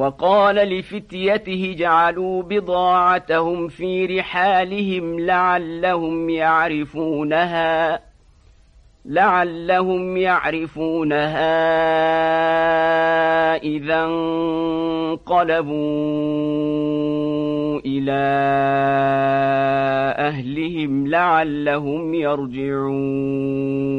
وقال لفتيته جعلوا بضاعتهم في رحالهم لعلهم يعرفونها لعلهم يعرفونها إذا انقلبوا إلى أهلهم لعلهم يرجعون.